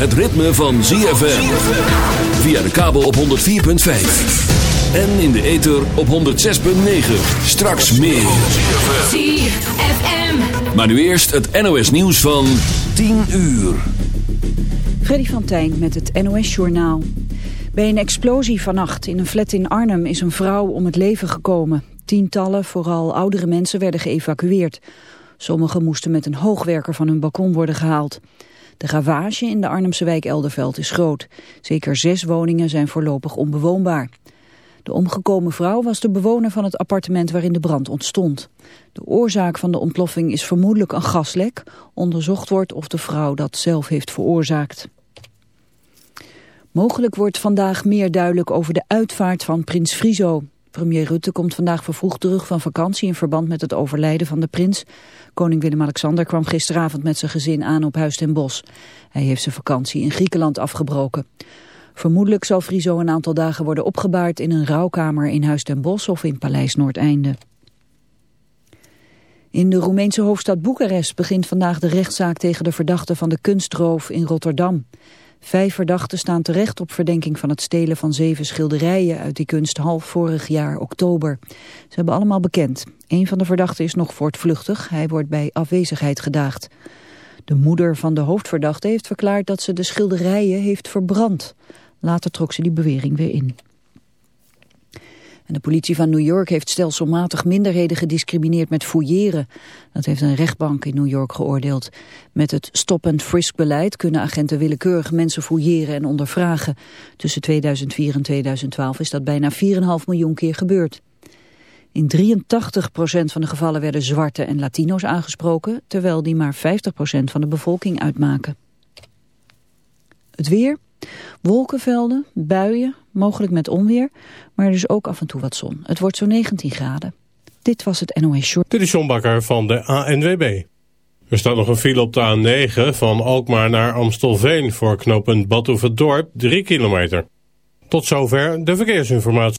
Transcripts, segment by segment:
het ritme van ZFM. Via de kabel op 104.5. En in de ether op 106.9. Straks meer. ZFM. Maar nu eerst het NOS nieuws van 10 uur. Freddy van Tijn met het NOS-journaal. Bij een explosie vannacht in een flat in Arnhem is een vrouw om het leven gekomen. Tientallen, vooral oudere mensen, werden geëvacueerd. Sommigen moesten met een hoogwerker van hun balkon worden gehaald. De ravage in de Arnhemse wijk Elderveld is groot. Zeker zes woningen zijn voorlopig onbewoonbaar. De omgekomen vrouw was de bewoner van het appartement waarin de brand ontstond. De oorzaak van de ontploffing is vermoedelijk een gaslek. Onderzocht wordt of de vrouw dat zelf heeft veroorzaakt. Mogelijk wordt vandaag meer duidelijk over de uitvaart van prins Friso. Premier Rutte komt vandaag vervroegd terug van vakantie in verband met het overlijden van de prins. Koning Willem-Alexander kwam gisteravond met zijn gezin aan op Huis ten Bosch. Hij heeft zijn vakantie in Griekenland afgebroken. Vermoedelijk zal Friso een aantal dagen worden opgebaard in een rouwkamer in Huis ten Bosch of in Paleis Noordeinde. In de Roemeense hoofdstad Boekarest begint vandaag de rechtszaak tegen de verdachten van de kunstroof in Rotterdam. Vijf verdachten staan terecht op verdenking van het stelen van zeven schilderijen uit die kunst half vorig jaar oktober. Ze hebben allemaal bekend. Een van de verdachten is nog voortvluchtig. Hij wordt bij afwezigheid gedaagd. De moeder van de hoofdverdachte heeft verklaard dat ze de schilderijen heeft verbrand. Later trok ze die bewering weer in. De politie van New York heeft stelselmatig minderheden gediscrimineerd met fouilleren. Dat heeft een rechtbank in New York geoordeeld. Met het stop-and-frisk-beleid kunnen agenten willekeurig mensen fouilleren en ondervragen. Tussen 2004 en 2012 is dat bijna 4,5 miljoen keer gebeurd. In 83% van de gevallen werden zwarte en Latino's aangesproken, terwijl die maar 50% van de bevolking uitmaken. Het weer, wolkenvelden, buien, mogelijk met onweer, maar dus ook af en toe wat zon. Het wordt zo'n 19 graden. Dit was het NOS Short. Dit is van de ANWB. Er staat nog een file op de A9 van Alkmaar naar Amstelveen voor knooppunt Badhoevedorp 3 kilometer. Tot zover de verkeersinformatie.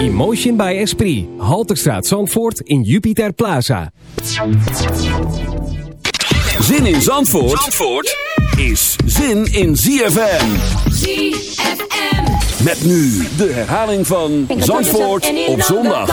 Emotion. By Esprit. Halterstraat Zandvoort in Jupiter Plaza. Zin in Zandvoort, Zandvoort is zin in ZFM. ZFM. Met nu de herhaling van Zandvoort op zondag.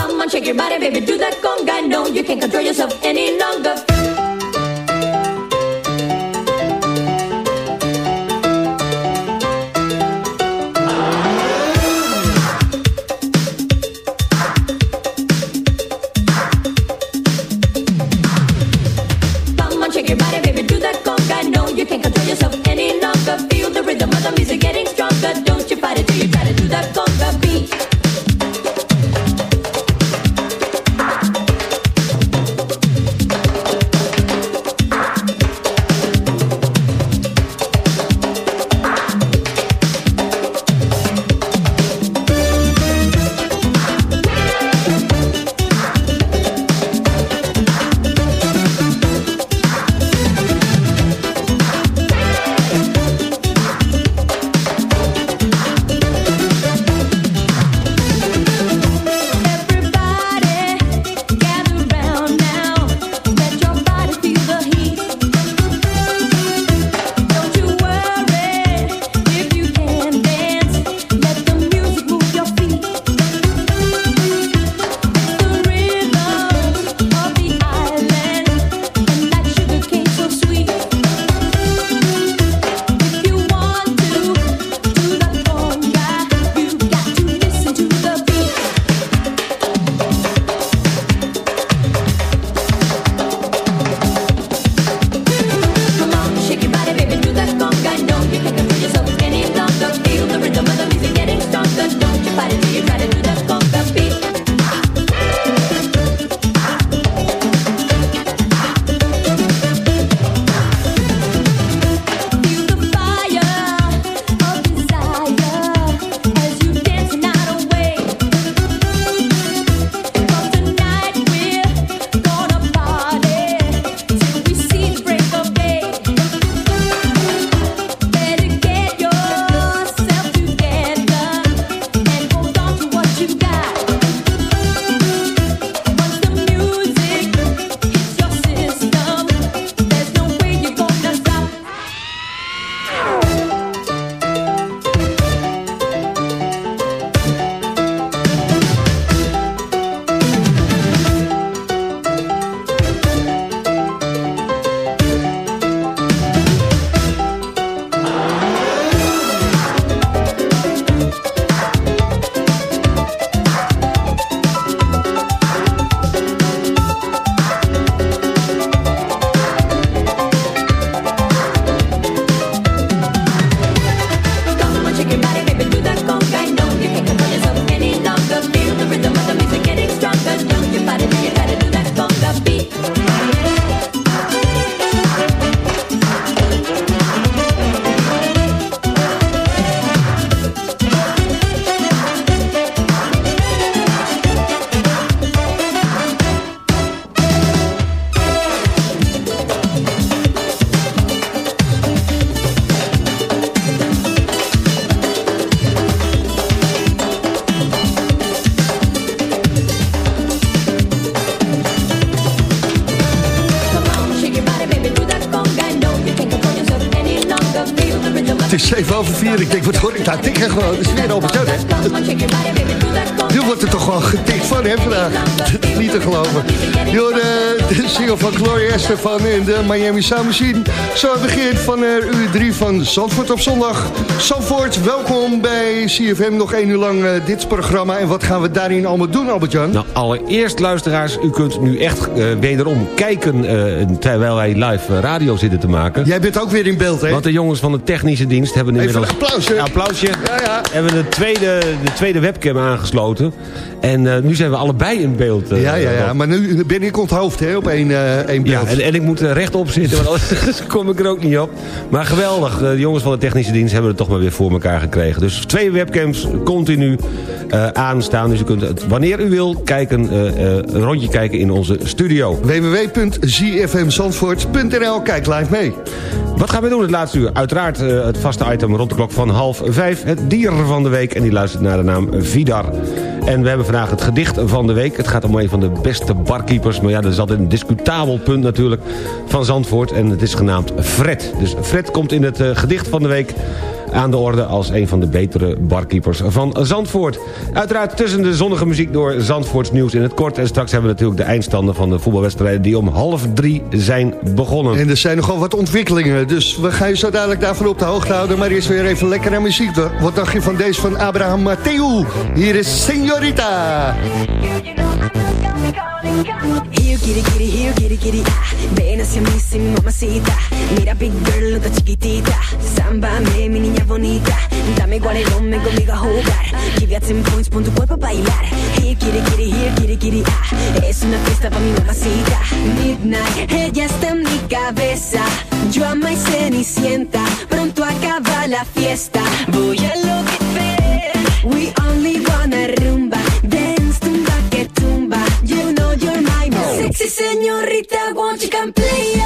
7 over 4. Ik denk, wat hoor ik daar tikken gewoon? Het is weer Albert Jan, hè? Nu wordt er toch gewoon getikt van, hè, vandaag? Niet te geloven. Joh, de, de single van Gloria Estefan in de Miami Sound Machine. Zo begint van uh, uur 3 van Zandvoort op zondag. Zandvoort, welkom bij CFM. Nog één uur lang uh, dit programma. En wat gaan we daarin allemaal doen, Albert-Jan? Nou, allereerst, luisteraars, u kunt nu echt uh, wederom kijken... terwijl wij live radio zitten te maken. Jij bent ook weer in beeld, hè? Want de jongens van de technische dienst hebben inmiddels... Even een applausje. Ja, applausje. Ja, ja. Hebben de tweede, de tweede webcam aangesloten. En uh, nu zijn we allebei in beeld. Uh, ja, ja, ja. Maar nu ben ik onthoofd hè, op één, uh, één beeld. Ja, en, en ik moet rechtop zitten, want anders kom ik er ook niet op. Maar geweldig. De jongens van de technische dienst hebben het toch maar weer voor elkaar gekregen. Dus twee webcams continu aanstaan. Dus u kunt het, wanneer u wil kijken, een rondje kijken in onze studio. www.zfmzandvoort.nl Kijk live mee. Wat gaan we doen het laatste uur? Uiteraard het vaste item rond de klok van half vijf. Het dier van de week. En die luistert naar de naam Vidar. En we hebben vandaag het gedicht van de week. Het gaat om een van de beste barkeepers. Maar ja, dat is altijd een discutabel punt natuurlijk van Zandvoort. En het is genaamd Fred. Dus Fred komt in het uh, gedicht van de week aan de orde als een van de betere barkeepers van Zandvoort. Uiteraard tussen de zonnige muziek door Zandvoorts nieuws in het kort. En straks hebben we natuurlijk de eindstanden van de voetbalwedstrijden die om half drie zijn begonnen. En er zijn nogal wat ontwikkelingen, dus we gaan je zo dadelijk daarvan op de hoogte houden. Maar eerst weer even lekker naar muziek. Wat dacht je van deze van Abraham Mateu? Hier is Señorita. Here, kitty, kitty, here, kitty, kitty, ah. Ven hacia mí, sí, mi mamacita. Mira, big girl, no está chiquitita. Sámbame, mi niña bonita. Dame guarelón, conmigo a jugar. Give ya 10 points, pon tu cuerpo a bailar. Here, kitty, kitty, here, kitty, kitty, ah. Es una fiesta pa' mi mamacita. Midnight, ella está en mi cabeza. Yo ama y cenicienta. Pronto acaba la fiesta. Voy a enloquecer. We only wanna rumba. Sexy señorita. Won't you come play?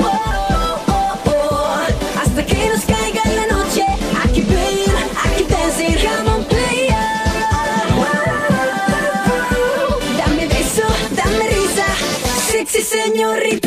Oh, oh, oh. Hasta que nos caiga la noche. I keep playing, I keep dancing. Come on, play. Oh, dame beso, dame risa. Sexy señorita,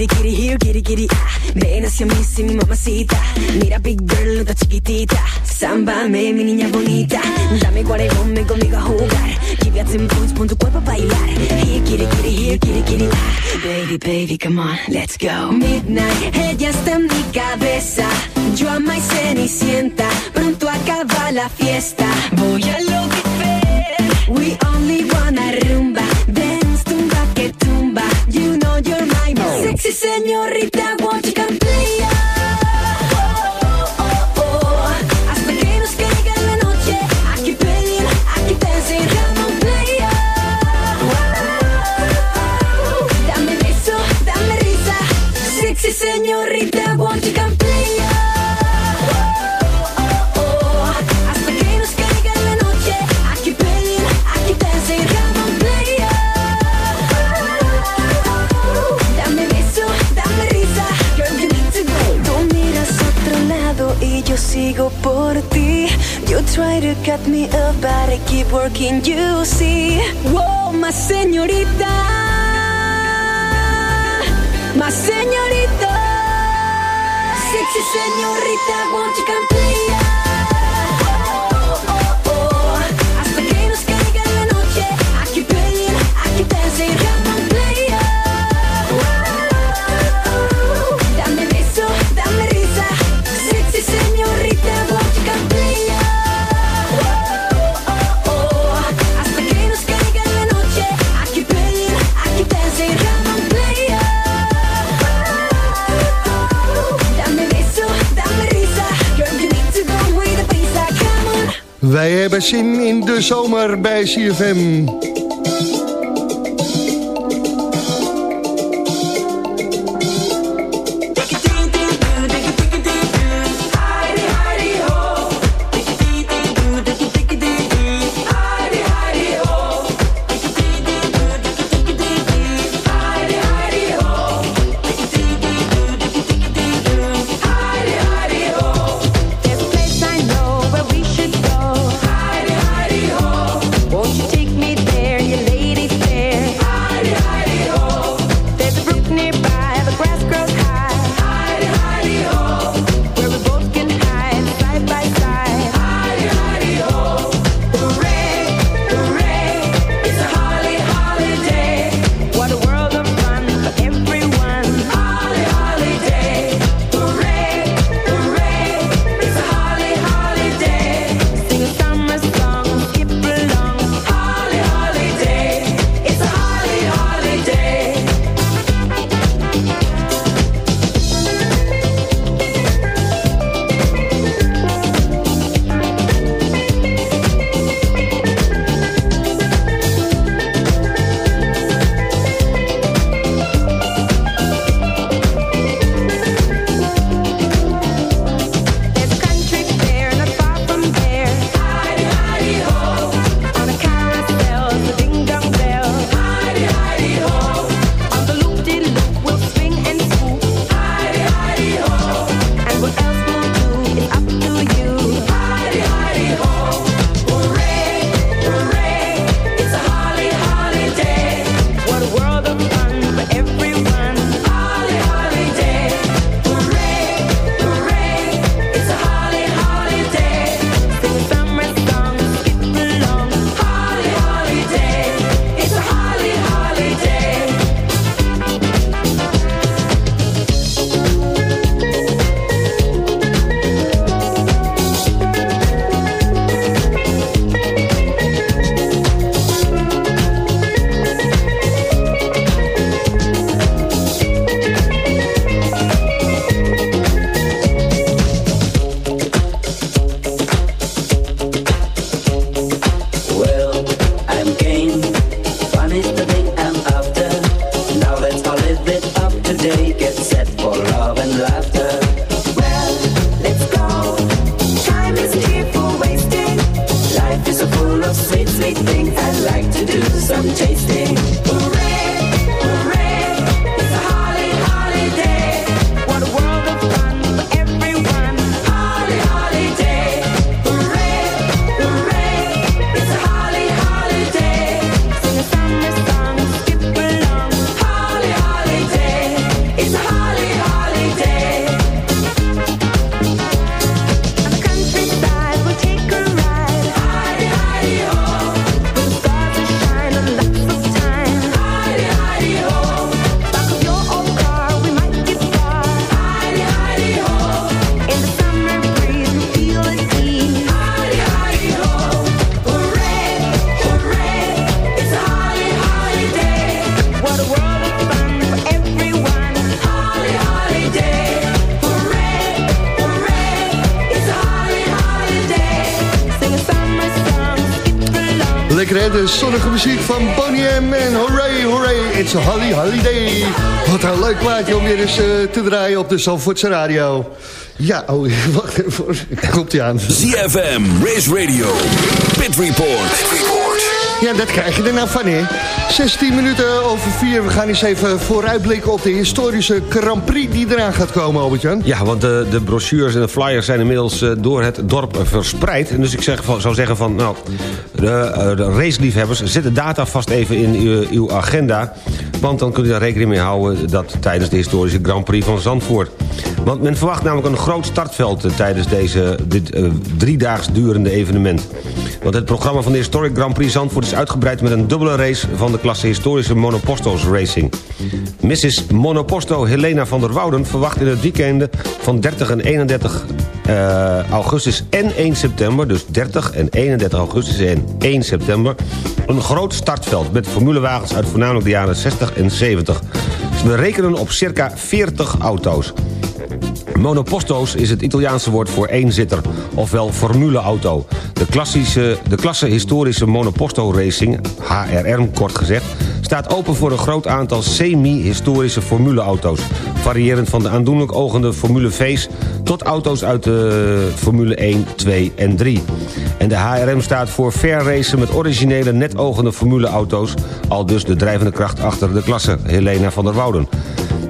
you come. Here, kitty, kitty. Ah, ven hacia mí, sí, mi mamacita. Mira, big girl, no está chiquitita. Sámbame, mi niña bonita. Dame guarelón, ven conmigo a jugar. Give ya 10 points, pon tu cuerpo a bailar. Here, kitty, kitty, here, kitty, kitty. Ah, baby, baby, come on, let's go. Midnight, ella está en mi cabeza. Yo ama y cenicienta. Pronto acaba la fiesta. Voy a enloquecer. We only wanna sexy señorita. Come Keep working. You see, whoa, my señorita, my señorita, sexy señorita, won't you come play? Wij hebben zin in de zomer bij CFM. It's a holly holiday. Wat een leuk plaatje om weer eens eh, te draaien op de Zandvoortse radio. Ja, oh, wacht even. Komt ie aan. ZFM, Race Radio, Pit Report. Ja, dat krijg je er nou van, hè? 16 minuten over 4. We gaan eens even vooruitblikken op de historische Grand Prix die eraan gaat komen, Albert-Jan. Ja, want de, de brochures en de flyers zijn inmiddels eh, door het dorp verspreid. En dus ik zeg, van- zou zeggen van, nou, de, eh, de raceliefhebbers, zet de data vast even in uw, uw agenda. Want dan kunt u daar rekening mee houden dat tijdens de historische Grand Prix van Zandvoort. Want men verwacht namelijk een groot startveld eh, tijdens deze, dit eh, driedaags durende evenement. Want het programma van de Historic Grand Prix Zandvoort is uitgebreid met een dubbele race van de klasse historische Monopostos Racing. Mrs. Monoposto Helena van der Wouden verwacht in het weekenden van 30 en 31 eh, augustus en 1 september... dus 30 en 31 augustus en 1 september... een groot startveld met formulewagens uit voornamelijk de jaren 60 en 70. We rekenen op circa 40 auto's. Monoposto's is het Italiaanse woord voor eenzitter, ofwel formuleauto. De, klassische, de klasse historische Monoposto Racing, HRR kort gezegd... staat open voor een groot aantal semi-historische formuleauto's... variërend van de aandoenlijk ogende Formule V's... tot auto's uit de Formule 1, 2 en 3. En de HRM staat voor fair racen met originele net ogende formuleauto's... al dus de drijvende kracht achter de klasse, Helena van der Wouden.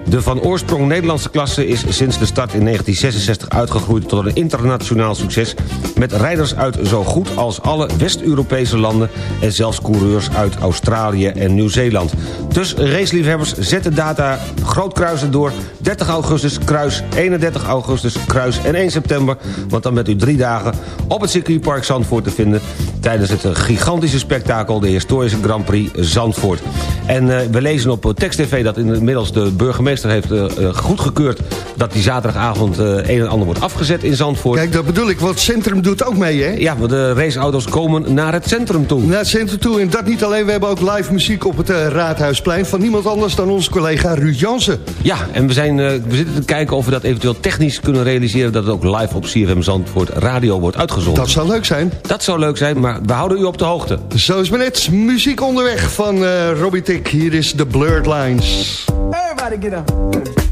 De van oorsprong Nederlandse klasse is sinds de start in 1966 uitgegroeid tot een internationaal succes... met rijders uit zo goed als alle West-Europese landen... en zelfs coureurs uit Australië en Nieuw-Zeeland. Dus raceliefhebbers, zet de data groot kruisen door. 30 augustus kruis, 31 augustus kruis en 1 september... want dan bent u drie dagen op het circuitpark Zandvoort te vinden... tijdens het gigantische spektakel, de historische Grand Prix Zandvoort. En eh, we lezen op Text TV dat inmiddels de burgemeester heeft eh, eh, goedgekeurd... dat die zaterdagavond eh, een en ander wordt afgezet in Zandvoort. Kijk, dat bedoel ik, want het centrum doet ook mee, hè? Ja, want de raceauto's komen naar het centrum toe. Naar het centrum toe. En dat niet alleen, we hebben ook live muziek op het Raadhuisplein... van niemand anders dan onze collega Ruud Jansen. Ja, en we, zijn, we zitten te kijken of we dat eventueel technisch kunnen realiseren... dat het ook live op CFM Zandvoort radio wordt uitgezonden. Dat zou leuk zijn. Dat zou leuk zijn, maar we houden u op de hoogte. Zo is maar net. Muziek onderweg van eh Robbie Tick. Hier is The Blurred Lines. Everybody get up.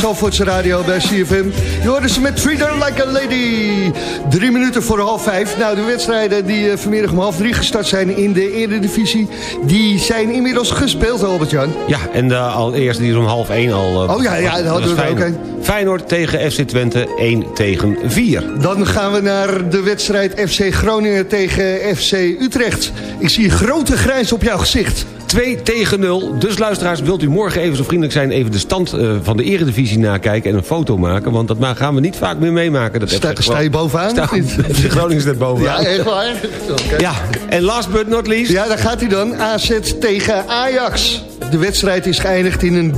Zalvoortse radio bij CFM. Je hoorde ze met Treat Her Like a Lady. Drie minuten voor half vijf. Nou, de wedstrijden die eh, vanmiddag om half drie gestart zijn in de Eredivisie... die zijn inmiddels gespeeld, Albert-Jan. Ja, en de allereerste die is om half één al... eh, Oh ja, ja, dat hadden we ook Feyenoord. Feyenoord tegen FC Twente 1 tegen 4. Dan gaan we naar de wedstrijd FC Groningen tegen FC Utrecht. Ik zie grote grijns op jouw gezicht. 2 tegen 0. Dus luisteraars, wilt u morgen even zo vriendelijk zijn... even de stand eh, van de eredivisie nakijken en een foto maken? Want dat gaan we niet vaak meer meemaken. Dat Sta, je bovenaan Sta-? FC Groningen staat bovenaan. Ja, echt waar? Ja, en last but not least... Ja, daar gaat hij dan. AZ tegen Ajax. De wedstrijd is geëindigd in een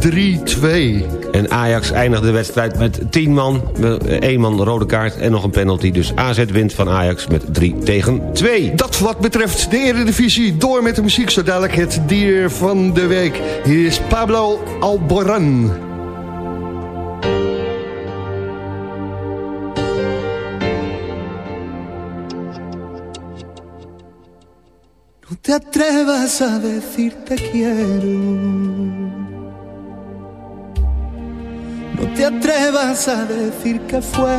3-2. En Ajax eindigt de wedstrijd met 10 man, 1 man rode kaart en nog een penalty. Dus AZ wint van Ajax met 3 tegen 2. Dat wat betreft de Eredivisie. Door met de muziek, zo dadelijk het dier van de week. Hier is Pablo Alboran. Te atrevas a decir te quiero. No te atrevas a decir que fue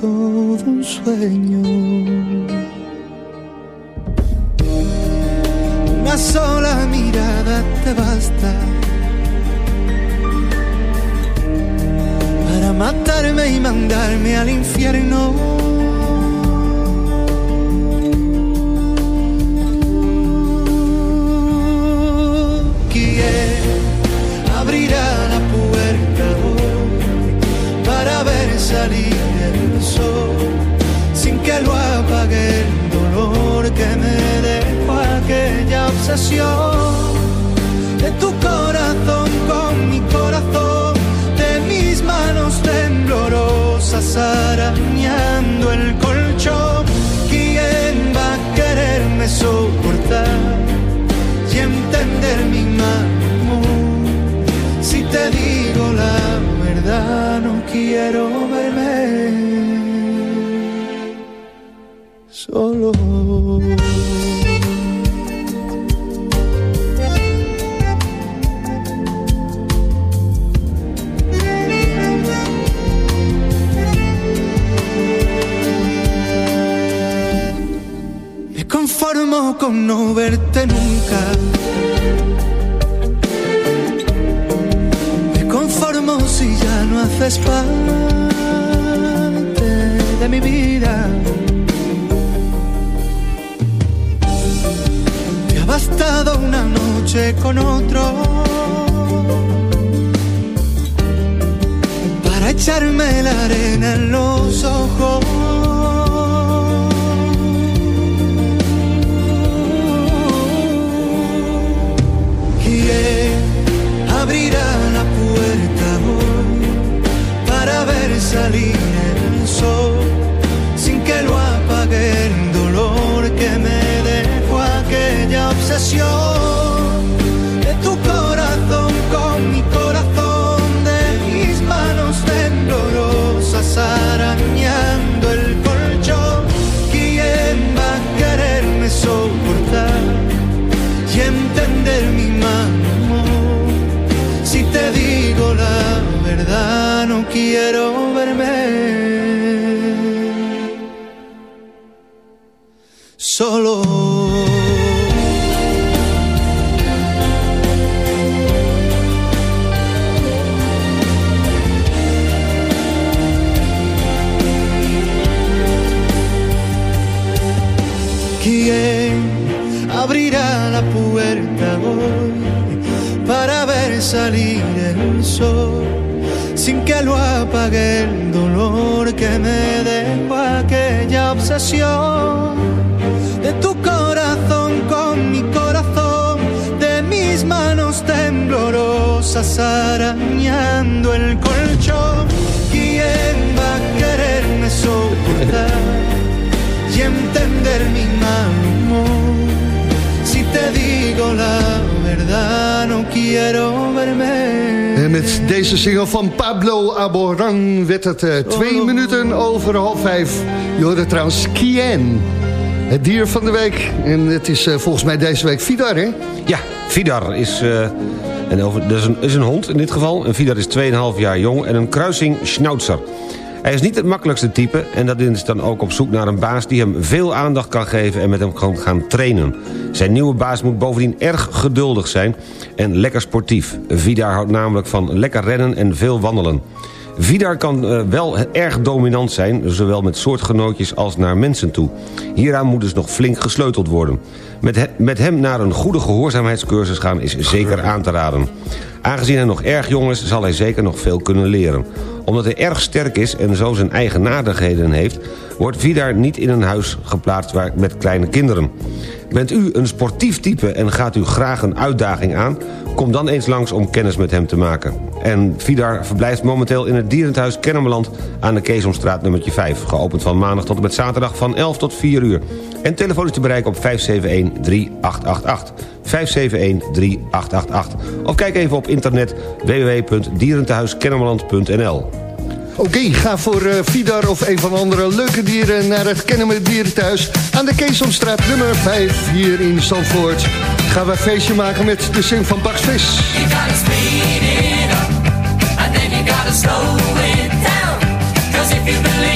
todo un sueño. Una sola mirada te basta para matarme y mandarme al infierno. ¿Quién abrirá la puerta para ver salir el sol sin que lo apague el dolor que me dejó aquella obsesión de tu corazón con mi corazón de mis manos temblorosas arañando el colchón ¿Quién va a quererme soportar? Entender mi humor. Si te digo la verdad, no quiero verme solo. Con no verte nunca. Me conformo si ya no haces parte de mi vida. Me ha bastado una noche con otro para echarme la arena en los ojos. Abrirá la puerta hoy para ver salir el sol sin que lo apague el dolor que me dejó aquella obsesión quiero verme solo. Sin que lo apague el dolor que me dejó aquella obsesión de tu corazón con mi corazón de mis manos temblorosas arañando el colchón ¿Quién va a quererme soportar y entender mi mal humor? Si te digo la verdad, no quiero verme. Met deze single van Pablo Alboran werd het eh, twee minuten over half vijf. Je hoorde trouwens Kien. Het dier van de week. En het is eh, volgens mij deze week Vidar, hè? Ja, Vidar is, eh, en over, dat is, een, is een hond in dit geval. En Vidar is 2,5 jaar jong en een kruising schnauzer. Hij is niet het makkelijkste type en dat is dan ook op zoek naar een baas... die hem veel aandacht kan geven en met hem kan gaan trainen. Zijn nieuwe baas moet bovendien erg geduldig zijn en lekker sportief. Vidar houdt namelijk van lekker rennen en veel wandelen. Vidar kan eh, wel erg dominant zijn, zowel met soortgenootjes als naar mensen toe. Hieraan moet dus nog flink gesleuteld worden. Met, met hem naar een goede gehoorzaamheidscursus gaan is zeker aan te raden. Aangezien hij nog erg jong is, zal hij zeker nog veel kunnen leren. Omdat hij erg sterk is en zo zijn eigen nadigheden heeft... wordt Vidar niet in een huis geplaatst waar, met kleine kinderen. Bent u een sportief type en gaat u graag een uitdaging aan... kom dan eens langs om kennis met hem te maken. En Vidar verblijft momenteel in het dierenthuis Kennemerland... aan de Keesomstraat nummertje 5. Geopend van maandag tot en met zaterdag van 11 tot 4 uur. En telefoon is te bereiken op 571-3888. 571-3888. Of kijk even op internet www.dierentehuiskennemerland.nl Oké, ga voor eh, Vidar of een van de andere leuke dieren naar het Kennemer Dierenthuis aan de Keesomstraat nummer 5 hier in Zandvoort. Gaan we een feestje maken met de zin van Bax Vis. You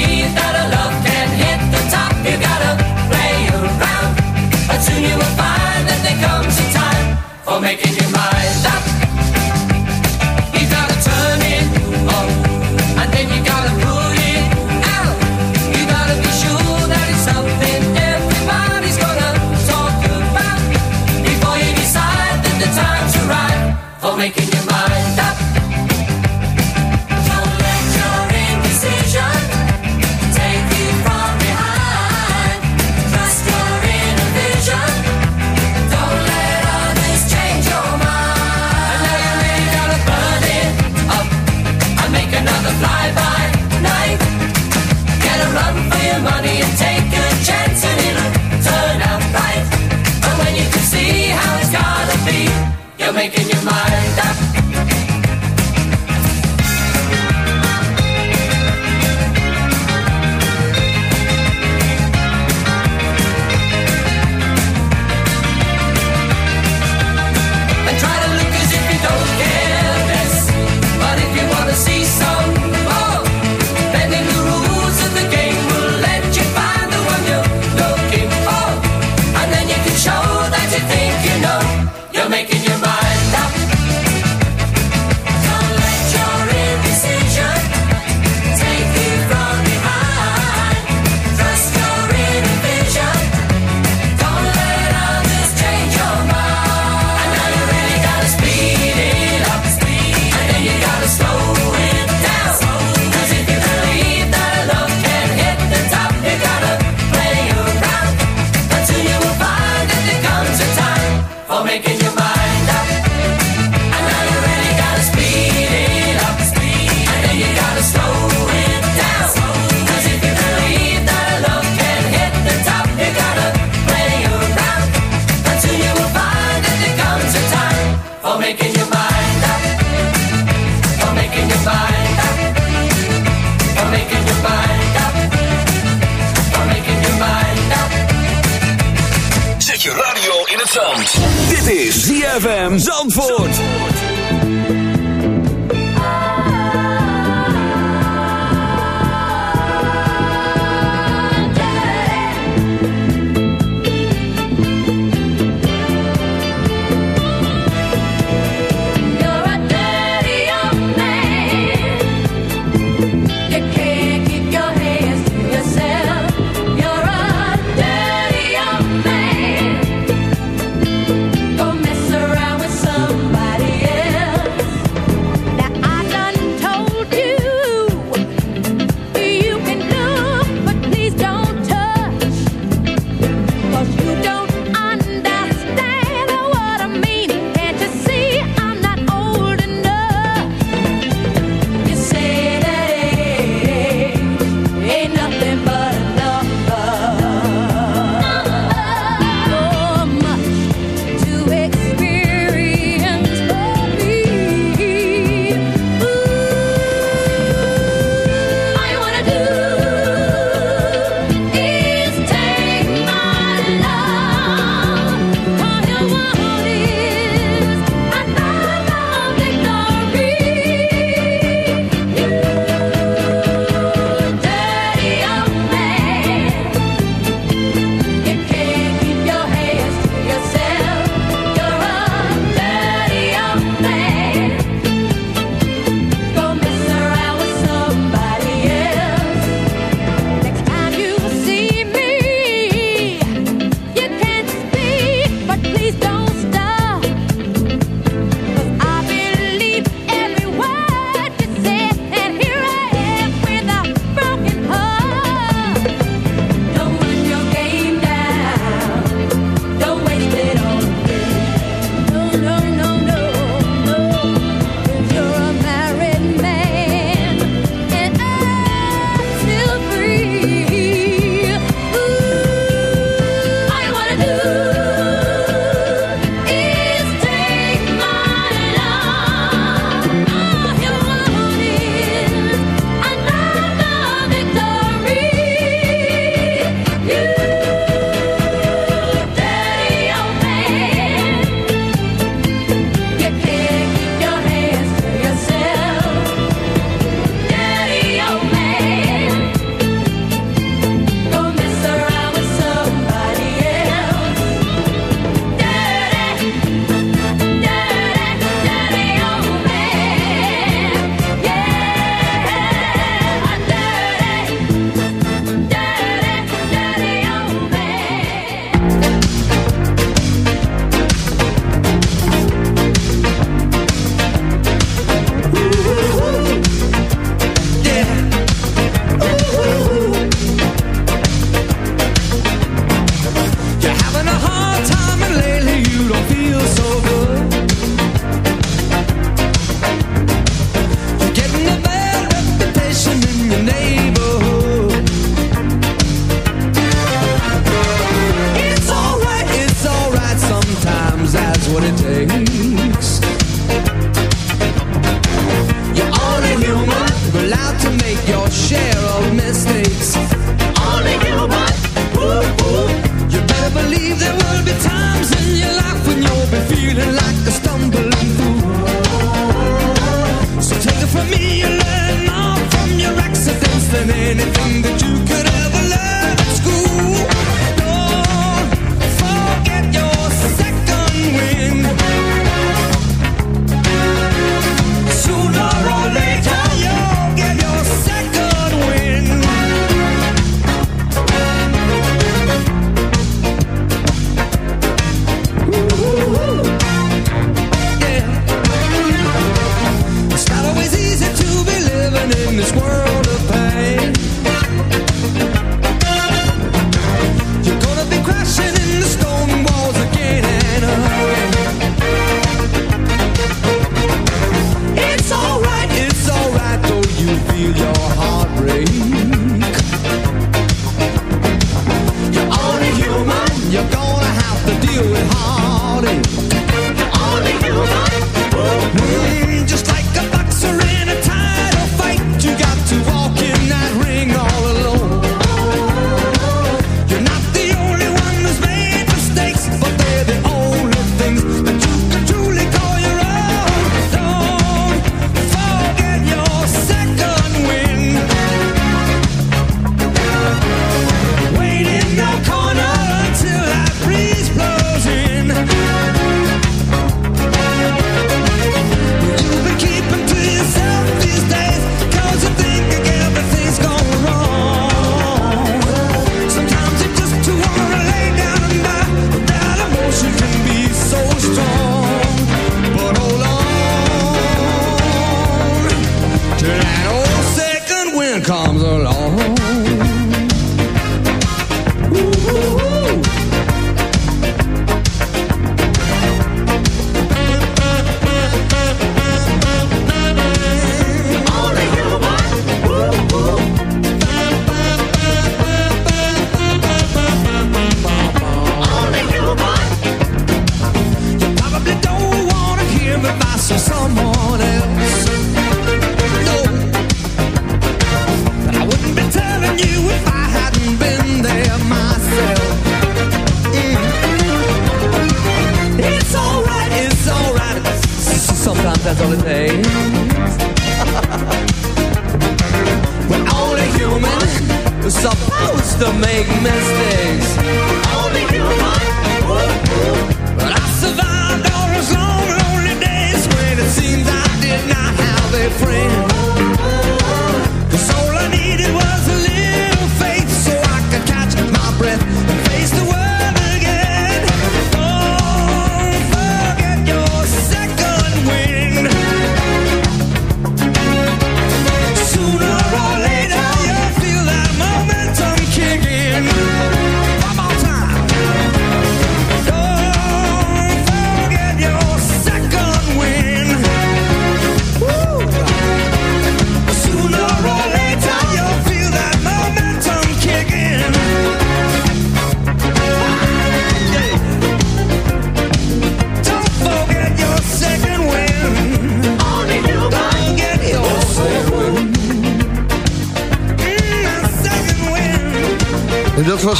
ZFM Zandvoort.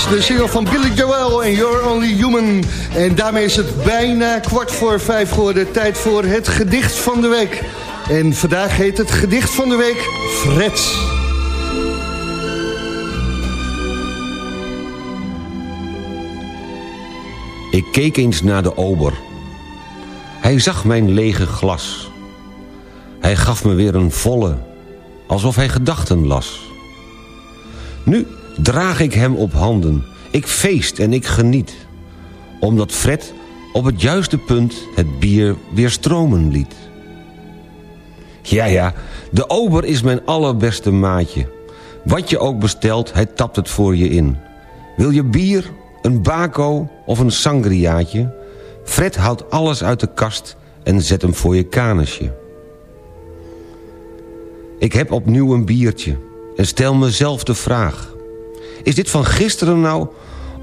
De single van Billy Joel en You're Only Human. En daarmee is het bijna kwart voor vijf geworden. Tijd voor het gedicht van de week. En vandaag heet het gedicht van de week Freds. Ik keek eens naar de ober. Hij zag mijn lege glas. Hij gaf me weer een volle, alsof hij gedachten las. Nu draag ik hem op handen. Ik feest en ik geniet. Omdat Fred op het juiste punt het bier weer stromen liet. Ja, ja, de ober is mijn allerbeste maatje. Wat je ook bestelt, hij tapt het voor je in. Wil je bier, een bako of een sangriaatje? Fred haalt alles uit de kast en zet hem voor je kanesje. Ik heb opnieuw een biertje en stel mezelf de vraag. Is dit van gisteren nou,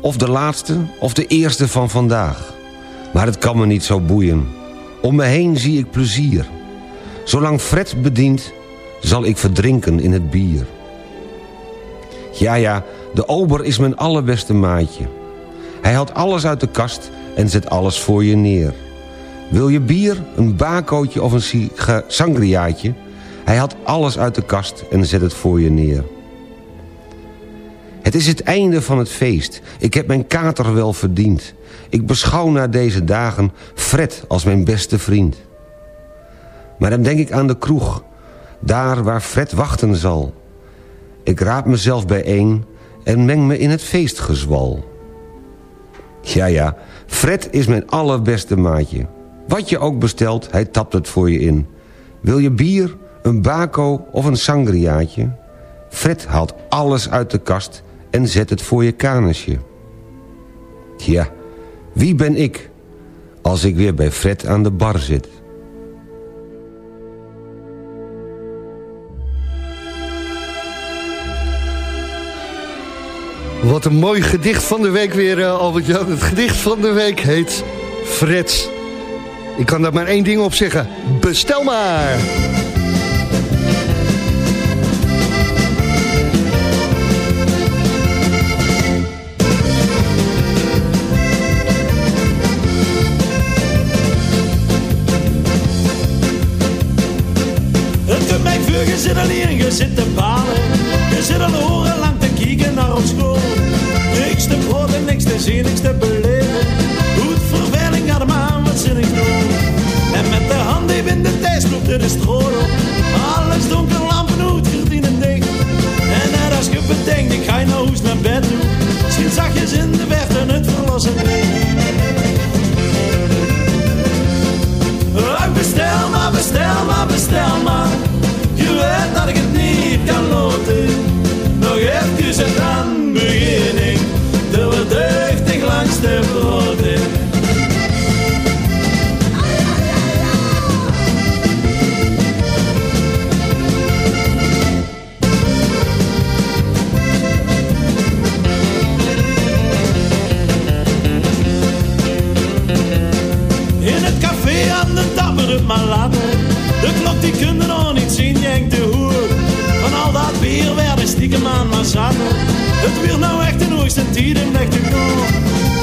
of de laatste, of de eerste van vandaag? Maar het kan me niet zo boeien. Om me heen zie ik plezier. Zolang Fred bedient, zal ik verdrinken in het bier. Ja, ja, de ober is mijn allerbeste maatje. Hij haalt alles uit de kast en zet alles voor je neer. Wil je bier, een bakootje of een sangriaatje? Hij haalt alles uit de kast en zet het voor je neer. Het is het einde van het feest. Ik heb mijn kater wel verdiend. Ik beschouw na deze dagen Fred als mijn beste vriend. Maar dan denk ik aan de kroeg. Daar waar Fred wachten zal. Ik raap mezelf bijeen en meng me in het feestgezwal. Ja, ja, Fred is mijn allerbeste maatje. Wat je ook bestelt, hij tapt het voor je in. Wil je bier, een bako of een sangriaatje? Fred haalt alles uit de kast en zet het voor je kanesje. Ja, wie ben ik als ik weer bij Fred aan de bar zit? Wat een mooi gedicht van de week weer, eh, Albert-Jan. Het gedicht van de week heet Freds. Ik kan daar maar één ding op zeggen. Bestel maar! Je zit te balen. Je zit al horen lang te kijken naar ons school. Niks te proten, niks te zien, niks te beleven. Goed verveling, er maar wat zin ik doen. En met de hand even in de tijd loopt er de. Alles donker, lampen, hoed, gordijnen dicht. En net als je bedenkt, ik ga je nou eens naar bed toe. Misschien zachtjes in de verte het verlossen bestel maar, bestel maar, bestel maar.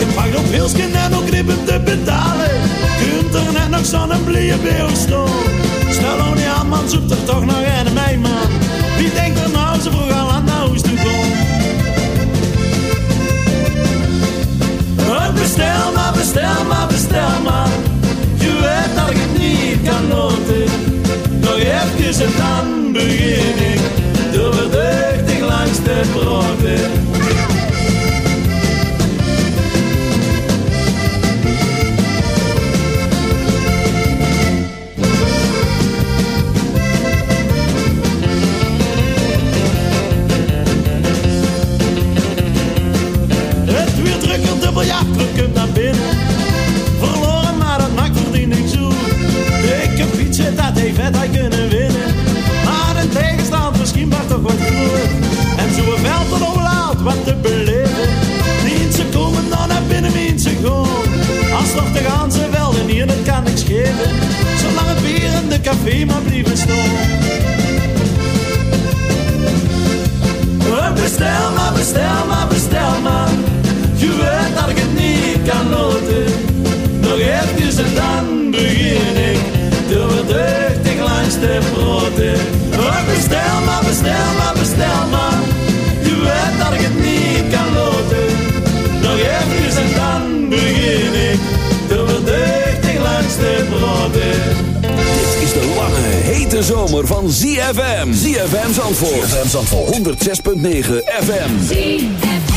Je pakt op wilsken en ook te betalen. Kunt er net nog zo'n blije beeld staan. zoekt er toch nog een mij man. Wie denkt er nou zo vroeg al aan de huis toe komt? Oh, bestel maar, bestel maar, bestel maar. Je weet dat ik het niet kan noten. Nog even en dan begin ik. Door verdeugdig langs de broden. Druk naar binnen. Verloren, maar dat maakt verdiening zo. Ik fietsen, dat heeft vet, hij kunnen winnen. Maar de tegenstand misschien maar toch wat groot. En zo veld er nog laat wat te beleven. Niet ze komen dan naar binnen, niet ze gewoon. Als toch de ganse velden hier, dat kan niks geven. Zolang het bier in de café maar blijven staan. Bestel maar, bestel maar, bestel maar. Je weet dat ik het niet kan noten. Nog even en dan begin ik. Door verdeugdig langs de broden. Oh, bestel maar, bestel maar, bestel maar. Je weet dat ik het niet kan noten. Nog even en dan begin ik. Door verdeugdig langs de broden. Dit is de lange, hete zomer van ZFM. ZFM Zandvoort. ZFM Zandvoort. 106.9 FM. ZFM.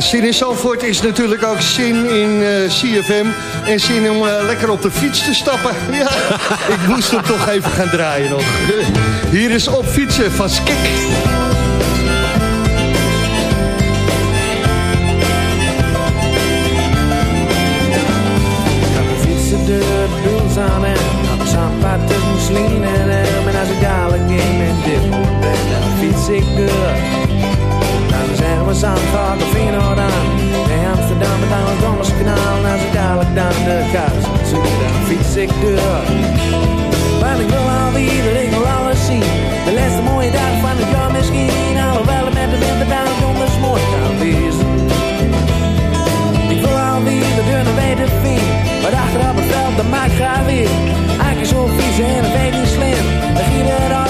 Zin in Zandvoort is natuurlijk ook zin in eh, CFM. En zin om eh, lekker op de fiets te stappen. Ja, ik moest hem toch even gaan draaien nog. Hier is op fietsen van Skik. fietsen de doels aan op zandpad tussen en. En als ik dadelijk in mijn dippel ben, dan fiets ik door. Zeggen we Zandvoort of Feyenoord aan. Nee, Amsterdam en dan het Dommers kanaal. En als ik dadelijk dan de kous zie, dan fiets ik door. Want ik wil alweer, ik wil alles zien. De laatste mooie dag van het jaar misschien. Alhoewel het met de winterdag donders mooi kan wezen. Ik wil alweer de deur naar weten vind. Maar achter op het veld, dat maakt graag weer. Eigenlijk zo vies en dat weet niet slim. Dan giet het uit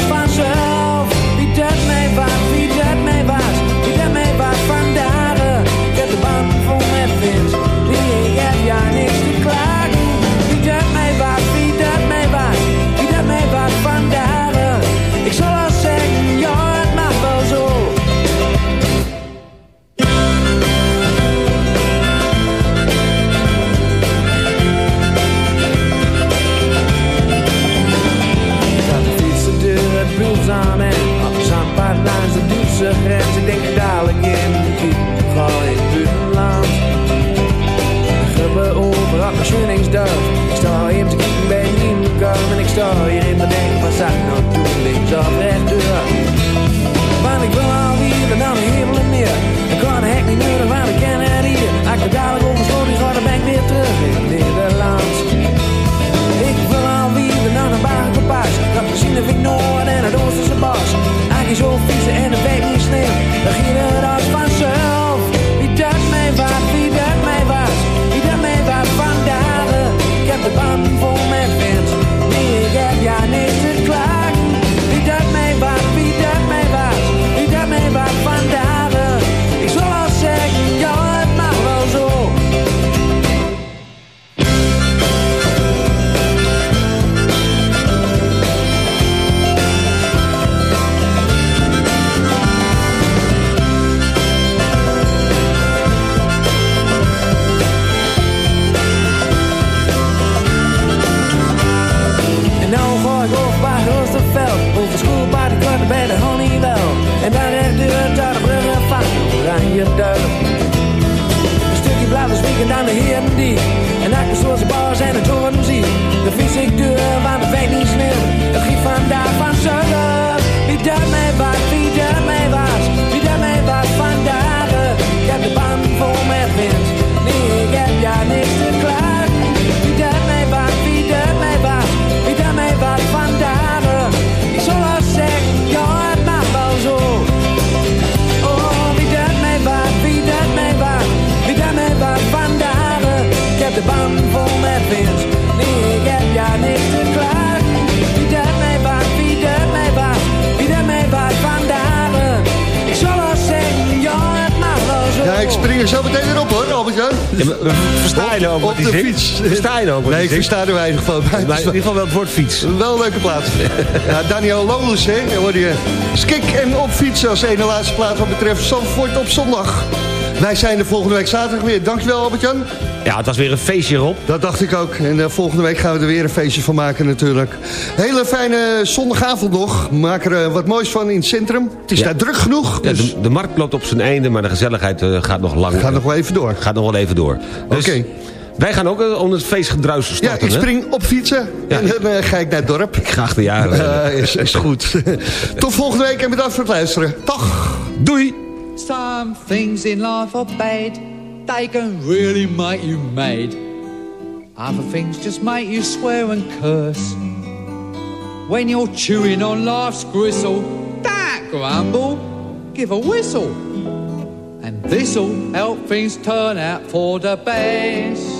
ik versta er weinig van. Maar is in ieder geval wel het woord fiets. Wel een leuke plaats. ja, Daniel Lolus, hè. Je skik en op fietsen als ene laatste plaats wat betreft Zandvoort op zondag. Wij zijn er volgende week zaterdag weer. Dankjewel Albert-Jan. Ja, het was weer een feestje, Rob. Dat dacht ik ook. En eh, volgende week gaan we er weer een feestje van maken natuurlijk. Hele fijne zondagavond nog. Maak er eh, wat moois van in het centrum. Het is Ja. daar druk genoeg. Ja, Dus de, de markt loopt op zijn einde, maar de gezelligheid eh, gaat nog lang. gaat nog wel even door. Gaat nog wel even door. Dus Oké. Wij gaan ook eh, onder het feestgedruis Ja, starten. ik hè? spring op fietsen. Ja. En dan eh, ga ik naar het dorp. Ik ga achter jou. Ja, is, is goed. Tot volgende week en bedankt voor het luisteren. Dag. Doei. Some things in life are bad. They can really make you mad. Other things just make you swear and curse. When you're chewing on life's gristle, don't grumble, give a whistle. And this'll help things turn out for the best.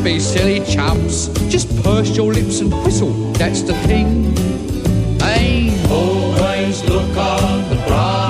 don't be silly chumps. Just purse your lips and whistle, that's the thing. Hey, Always look on the bright